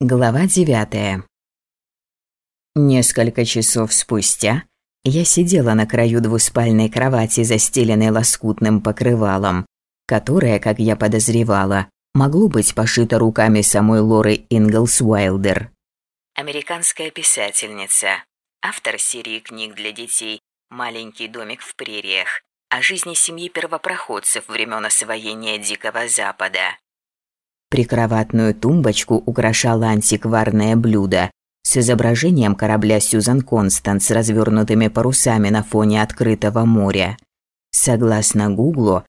Глава девятая. Несколько часов спустя я сидела на краю двуспальной кровати, застеленной лоскутным покрывалом, которое, как я подозревала, могло быть пошито руками самой Лоры Инглс Уайлдер. Американская писательница, автор серии книг для детей «Маленький домик в прериях», о жизни семьи первопроходцев времен освоения Дикого Запада. Прикроватную тумбочку украшало антикварное блюдо с изображением корабля Сьюзан Констант с развернутыми парусами на фоне открытого моря. Согласно Гуглу,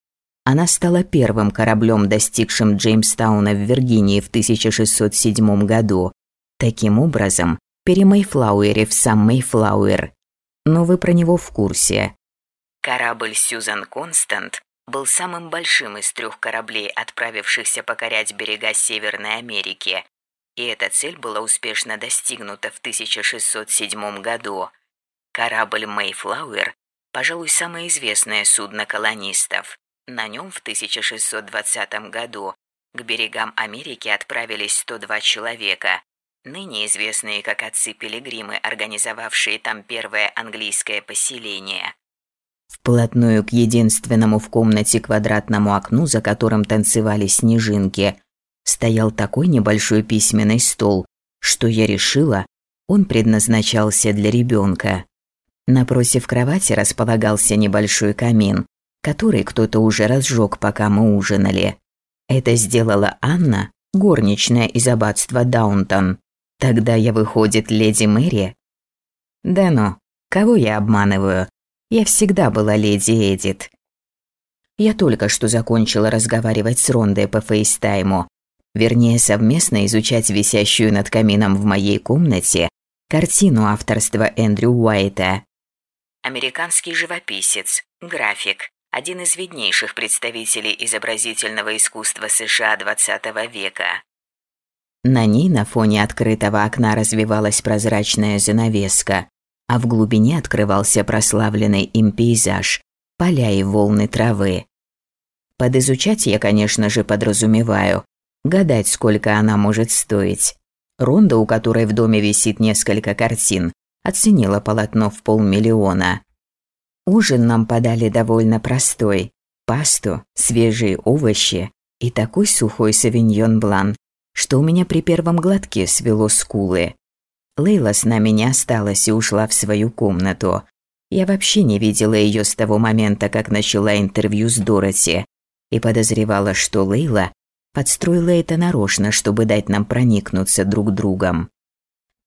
она стала первым кораблем, достигшим Джеймстауна в Виргинии в 1607 году. Таким образом, перемейфлауэрив сам Мейфлауэр. Но вы про него в курсе. Корабль Сьюзан Констант был самым большим из трех кораблей, отправившихся покорять берега Северной Америки, и эта цель была успешно достигнута в 1607 году. Корабль «Мэйфлауэр» – пожалуй, самое известное судно колонистов. На нем в 1620 году к берегам Америки отправились 102 человека, ныне известные как отцы-пилигримы, организовавшие там первое английское поселение. Вплотную к единственному в комнате квадратному окну, за которым танцевали снежинки, стоял такой небольшой письменный стол, что я решила, он предназначался для ребенка. Напротив кровати располагался небольшой камин, который кто-то уже разжег, пока мы ужинали. Это сделала Анна, горничная из аббатства Даунтон. Тогда я, выходит, леди Мэри? Да ну, кого я обманываю? Я всегда была леди Эдит. Я только что закончила разговаривать с Рондой по фейстайму. Вернее, совместно изучать висящую над камином в моей комнате картину авторства Эндрю Уайта. Американский живописец, график, один из виднейших представителей изобразительного искусства США XX века. На ней на фоне открытого окна развивалась прозрачная занавеска, а в глубине открывался прославленный им пейзаж, поля и волны травы. Подизучать я, конечно же, подразумеваю, гадать, сколько она может стоить. Ронда, у которой в доме висит несколько картин, оценила полотно в полмиллиона. Ужин нам подали довольно простой. Пасту, свежие овощи и такой сухой савиньон блан, что у меня при первом глотке свело скулы. Лейла с нами не осталась и ушла в свою комнату. Я вообще не видела ее с того момента, как начала интервью с Дороти, и подозревала, что Лейла подстроила это нарочно, чтобы дать нам проникнуться друг другом.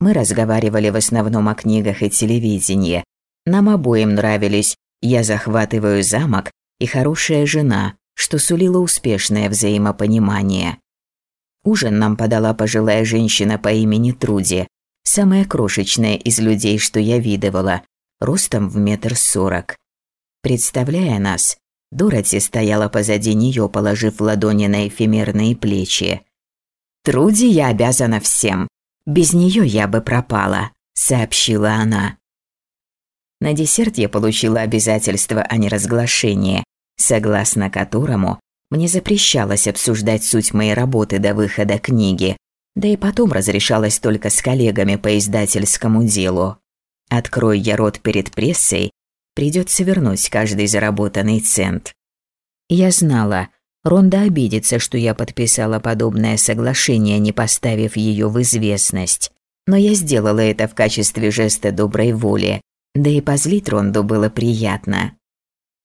Мы разговаривали в основном о книгах и телевидении. Нам обоим нравились «Я захватываю замок» и «Хорошая жена», что сулило успешное взаимопонимание. Ужин нам подала пожилая женщина по имени Труди, самая крошечная из людей, что я видывала, ростом в метр сорок. Представляя нас, Дороти стояла позади нее, положив ладони на эфемерные плечи. «Труди я обязана всем. Без нее я бы пропала», – сообщила она. На десерт я получила обязательство о неразглашении, согласно которому мне запрещалось обсуждать суть моей работы до выхода книги, да и потом разрешалось только с коллегами по издательскому делу. Открой я рот перед прессой, придется вернуть каждый заработанный цент. Я знала, Ронда обидится, что я подписала подобное соглашение, не поставив ее в известность. Но я сделала это в качестве жеста доброй воли, да и позлить Ронду было приятно.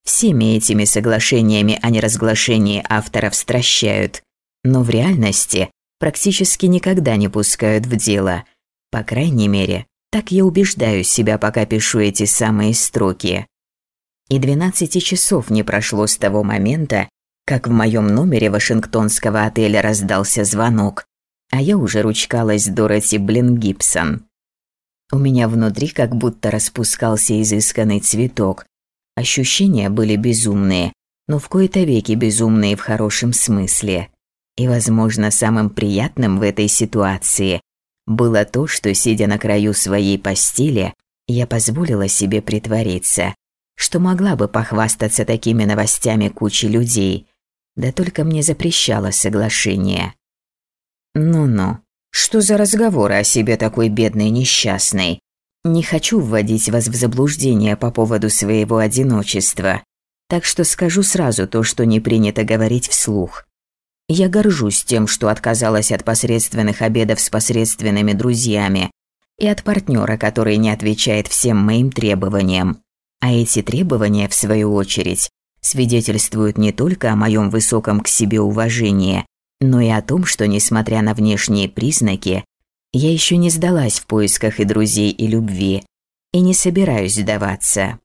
Всеми этими соглашениями о неразглашении авторов стращают, но в реальности практически никогда не пускают в дело. По крайней мере, так я убеждаю себя, пока пишу эти самые строки. И 12 часов не прошло с того момента, как в моем номере вашингтонского отеля раздался звонок, а я уже ручкалась Дороти Блин Гибсон. У меня внутри как будто распускался изысканный цветок. Ощущения были безумные, но в кои-то веки безумные в хорошем смысле. И, возможно, самым приятным в этой ситуации было то, что, сидя на краю своей постели, я позволила себе притвориться, что могла бы похвастаться такими новостями куче людей, да только мне запрещало соглашение. Ну-ну, Что за разговоры о себе такой бедной несчастной? Не хочу вводить вас в заблуждение по поводу своего одиночества, так что скажу сразу то, что не принято говорить вслух. Я горжусь тем, что отказалась от посредственных обедов с посредственными друзьями и от партнера, который не отвечает всем моим требованиям. А эти требования, в свою очередь, свидетельствуют не только о моем высоком к себе уважении, но и о том, что, несмотря на внешние признаки, я еще не сдалась в поисках и друзей, и любви, и не собираюсь сдаваться.